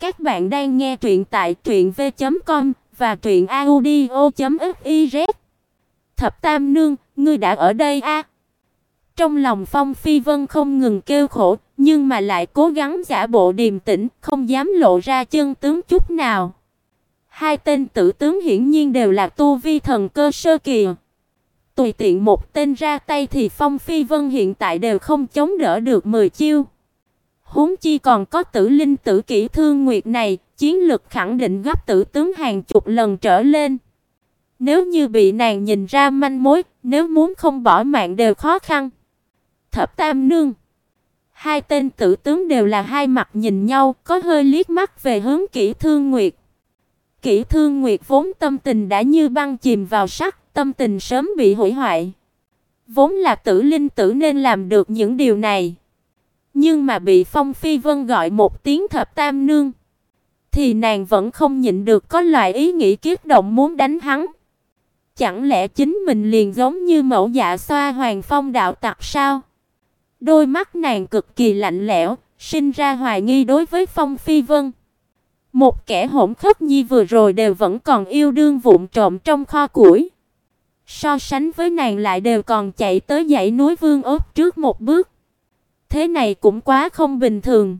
Các bạn đang nghe truyện tại truyệnv.com và truyệnaudio.fiz. Thập Tam nương, ngươi đã ở đây a? À? Trong lòng Phong Phi Vân không ngừng kêu khổ, nhưng mà lại cố gắng giả bộ điềm tĩnh, không dám lộ ra chân tướng chút nào. Hai tên tử tướng hiển nhiên đều là tu vi thần cơ sơ kỳ. Tùy tiện một tên ra tay thì Phong Phi Vân hiện tại đều không chống đỡ được 10 chiêu. Huống chi còn có Tử Linh Tử Kỷ Thương Nguyệt này, chiến lực khẳng định gấp tử tướng hàng chục lần trở lên. Nếu như bị nàng nhìn ra manh mối, nếu muốn không bỏ mạng đều khó khăn. Thập Tam Nương Hai tên tử tướng đều là hai mặt nhìn nhau, có hơi liếc mắt về hướng Kỷ Thương Nguyệt. Kỷ Thương Nguyệt vốn tâm tình đã như băng chìm vào sắc, tâm tình sớm bị hủy hoại. Vốn là tử linh tử nên làm được những điều này. Nhưng mà bị Phong Phi Vân gọi một tiếng thập tam nương, thì nàng vẫn không nhịn được có loại ý nghĩ kiếp động muốn đánh hắn. Chẳng lẽ chính mình liền giống như mẫu dạ xoa hoàng phong đạo tặc sao? Đôi mắt nàng cực kỳ lạnh lẽo, sinh ra hoài nghi đối với Phong Phi Vân. Một kẻ hỗn khất nhi vừa rồi đều vẫn còn yêu đương vụng trộm trong kho củi. So sánh với nàng lại đều còn chạy tới dãy núi Vương ốc trước một bước. Thế này cũng quá không bình thường.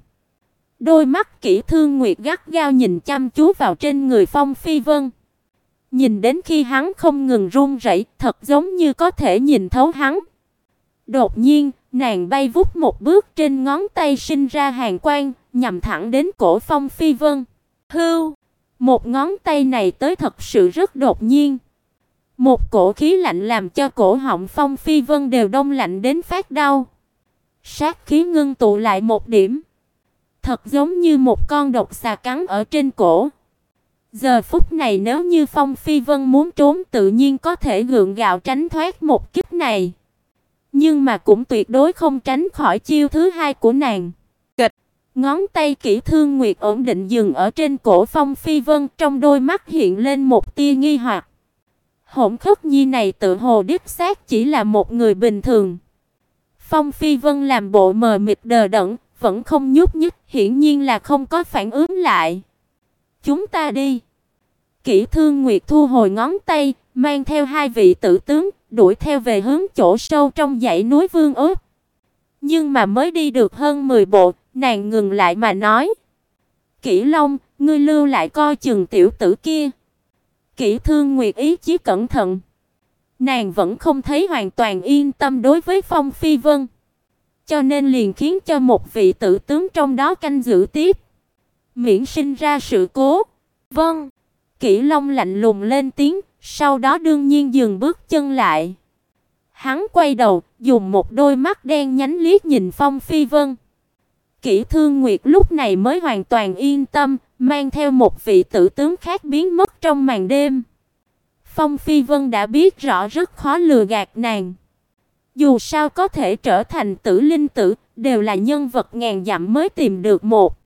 Đôi mắt kỹ Thương Nguyệt gắt gao nhìn chăm chú vào trên người Phong Phi Vân. Nhìn đến khi hắn không ngừng run rẩy, thật giống như có thể nhìn thấu hắn. Đột nhiên, nàng bay vút một bước trên ngón tay sinh ra hàn quang, nhằm thẳng đến cổ Phong Phi Vân. Hưu, một ngón tay này tới thật sự rất đột nhiên. Một cổ khí lạnh làm cho cổ họng Phong Phi Vân đều đông lạnh đến phát đau. Sát khí ngưng tụ lại một điểm, thật giống như một con độc xà cắn ở trên cổ. Giờ phút này nếu như Phong Phi Vân muốn trốn tự nhiên có thể gượng gạo tránh thoát một kích này, nhưng mà cũng tuyệt đối không tránh khỏi chiêu thứ hai của nàng. Kịch, ngón tay kỹ thương nguyệt ổn định dừng ở trên cổ Phong Phi Vân, trong đôi mắt hiện lên một tia nghi hoặc. Hỗn Khất Nhi này tự hồ đích xác chỉ là một người bình thường. Phong Phi Vân làm bộ mờ mịt đờ đẫn, vẫn không nhúc nhích, hiển nhiên là không có phản ứng lại. "Chúng ta đi." Kỷ Thương Nguyệt thu hồi ngón tay, mang theo hai vị tử tướng, đuổi theo về hướng chỗ sâu trong dãy núi Vương Ức. Nhưng mà mới đi được hơn 10 bộ, nàng ngừng lại mà nói: "Kỷ Long, ngươi lưu lại coi chừng tiểu tử kia." Kỷ Thương Nguyệt ý chí cẩn thận, Nàng vẫn không thấy hoàn toàn yên tâm đối với Phong Phi Vân, cho nên liền khiến cho một vị tử tướng trong đó canh giữ tiếp, miễn sinh ra sự cố. Vâng. Kỷ Long lạnh lùng lên tiếng, sau đó đương nhiên dừng bước chân lại. Hắn quay đầu, dùng một đôi mắt đen nhánh liếc nhìn Phong Phi Vân. Kỷ Thương Nguyệt lúc này mới hoàn toàn yên tâm, mang theo một vị tử tướng khác biến mất trong màn đêm. Phong Phi Vân đã biết rõ rất khó lừa gạt nàng. Dù sao có thể trở thành tử linh tử, đều là nhân vật ngàn dặm mới tìm được một.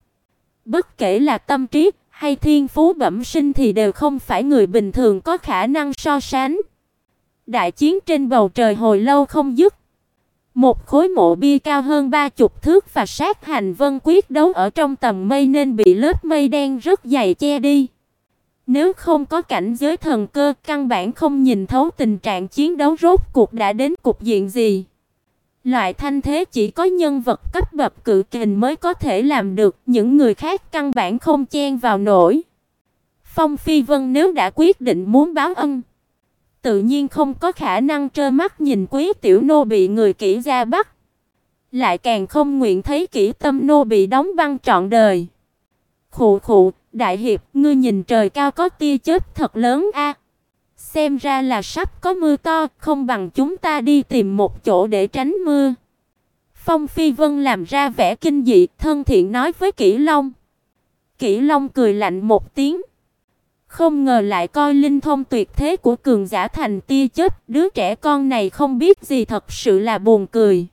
Bất kể là tâm trí hay thiên phú bẩm sinh thì đều không phải người bình thường có khả năng so sánh. Đại chiến trên bầu trời hồi lâu không dứt. Một khối mộ bia cao hơn ba chục thước và sát hành vân quyết đấu ở trong tầng mây nên bị lớp mây đen rất dày che đi. Nếu không có cảnh giới thần cơ, căn bản không nhìn thấu tình trạng chiến đấu rốt cuộc đã đến cục diện gì. Loại thanh thế chỉ có nhân vật cấp bậc cự kình mới có thể làm được, những người khác căn bản không chen vào nổi. Phong Phi Vân nếu đã quyết định muốn báo ân, tự nhiên không có khả năng trơ mắt nhìn Quý tiểu nô bị người kỹ gia bắt, lại càng không nguyện thấy kỹ tâm nô bị đóng băng trọn đời. Khụ khụ, đại hiệp, ngươi nhìn trời cao có tia chớp thật lớn a. Xem ra là sắp có mưa to, không bằng chúng ta đi tìm một chỗ để tránh mưa. Phong Phi Vân làm ra vẻ kinh dị, thân thiện nói với Kỷ Long. Kỷ Long cười lạnh một tiếng. Không ngờ lại coi linh thông tuyệt thế của cường giả thành tia chớp, đứa trẻ con này không biết gì thật sự là buồn cười.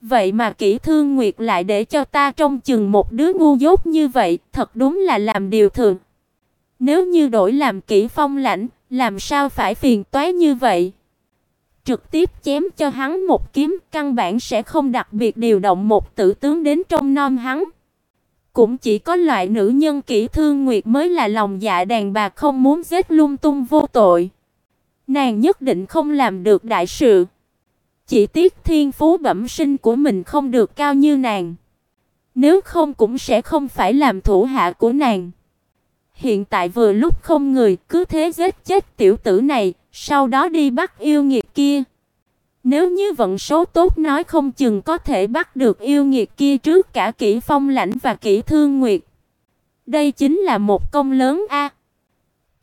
Vậy mà Kỷ Thương Nguyệt lại để cho ta trông chừng một đứa ngu dốt như vậy, thật đúng là làm điều thường. Nếu như đổi làm Kỷ Phong lãnh, làm sao phải phiền toái như vậy? Trực tiếp chém cho hắn một kiếm, căn bản sẽ không đặc biệt điều động một tử tướng đến trong nom hắn. Cũng chỉ có loại nữ nhân kỹ thương nguyệt mới là lòng dạ đàn bà không muốn giết lung tung vô tội. Nàng nhất định không làm được đại sự. Chỉ tiếc thiên phú bẩm sinh của mình không được cao như nàng. Nếu không cũng sẽ không phải làm thủ hạ của nàng. Hiện tại vừa lúc không người, cứ thế giết chết tiểu tử này, sau đó đi bắt yêu nghiệt kia. Nếu như vận số tốt nói không chừng có thể bắt được yêu nghiệt kia trước cả kỹ Phong Lãnh và kỹ Thương Nguyệt. Đây chính là một công lớn a.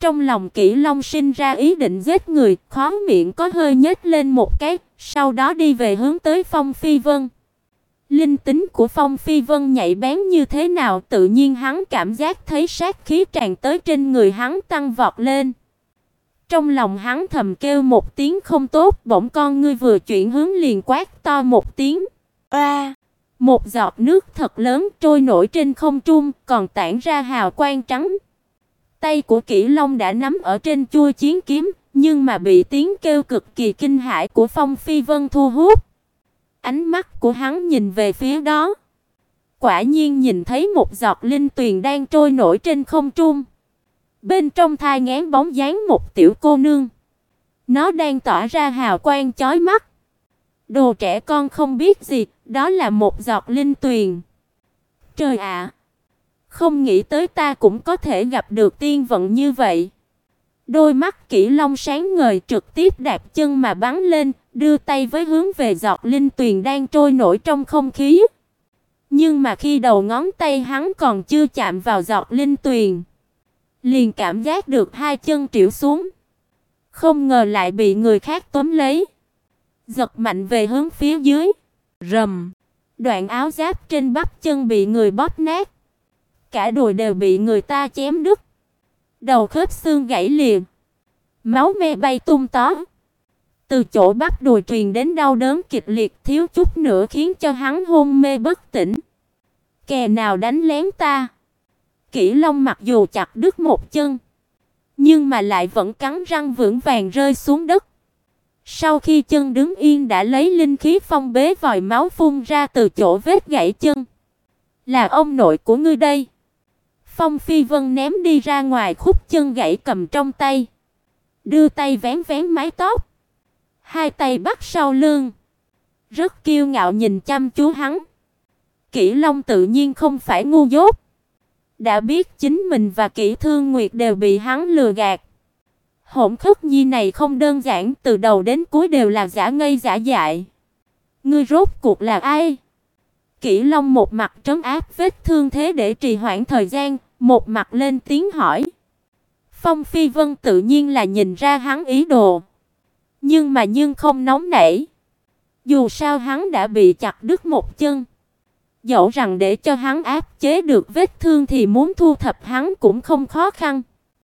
Trong lòng Kỷ Long sinh ra ý định giết người, khóe miệng có hơi nhếch lên một cái, sau đó đi về hướng tới Phong Phi Vân. Linh tính của Phong Phi Vân nhạy bén như thế nào, tự nhiên hắn cảm giác thấy sát khí tràn tới trên người hắn tăng vọt lên. Trong lòng hắn thầm kêu một tiếng không tốt, bỗng con ngươi vừa chuyển hướng liền quát to một tiếng. A! một giọt nước thật lớn trôi nổi trên không trung, còn tản ra hào quang trắng. Tay của Kỷ Long đã nắm ở trên chuôi chiến kiếm, nhưng mà bị tiếng kêu cực kỳ kinh hãi của Phong Phi Vân thu hút. Ánh mắt của hắn nhìn về phía đó, quả nhiên nhìn thấy một giọt linh tuyền đang trôi nổi trên không trung. Bên trong thai ngán bóng dáng một tiểu cô nương. Nó đang tỏa ra hào quang chói mắt. Đồ trẻ con không biết gì, đó là một giọt linh tuyền. Trời ạ, không nghĩ tới ta cũng có thể gặp được tiên vận như vậy. Đôi mắt Kỷ Long sáng ngời trực tiếp đạp chân mà bắn lên, đưa tay với hướng về giọt linh tuyền đang trôi nổi trong không khí. Nhưng mà khi đầu ngón tay hắn còn chưa chạm vào giọt linh tuyền, liền cảm giác được hai chân trĩu xuống. Không ngờ lại bị người khác tóm lấy, giật mạnh về hướng phía dưới. Rầm, đoạn áo giáp trên bắp chân bị người bóp nát, cả đùi đều bị người ta chém đứt. Đầu khớp xương gãy liền, máu me bay tung tóe. Từ chỗ bắt đùi truyền đến đau đớn kịch liệt thiếu chút nữa khiến cho hắn hôn mê bất tỉnh. Kẻ nào đánh lén ta? Kỷ Long mặc dù chặt đứt một chân, nhưng mà lại vẫn cắn răng vững vàng rơi xuống đất. Sau khi chân đứng yên đã lấy linh khí phong bế vòi máu phun ra từ chỗ vết gãy chân. Là ông nội của ngươi đây. Phong Phi Vân ném đi ra ngoài khúc chân gãy cầm trong tay, đưa tay vén vén mái tóc, hai tay bắt sau lưng, rất kiêu ngạo nhìn chăm chú hắn. Kỷ Long tự nhiên không phải ngu dốt, đã biết chính mình và Kỷ Thương Nguyệt đều bị hắn lừa gạt. Hỗn Khất Nhi này không đơn giản, từ đầu đến cuối đều là giả ngây giả dại. Ngươi rốt cuộc là ai? Kỷ Long một mặt trấn áp vết thương thế để trì hoãn thời gian, một mặt lên tiếng hỏi. Phong Phi Vân tự nhiên là nhìn ra hắn ý đồ, nhưng mà nhưng không nóng nảy. Dù sao hắn đã bị chặt đứt một chân, dẫu rằng để cho hắn áp chế được vết thương thì muốn thu thập hắn cũng không khó khăn.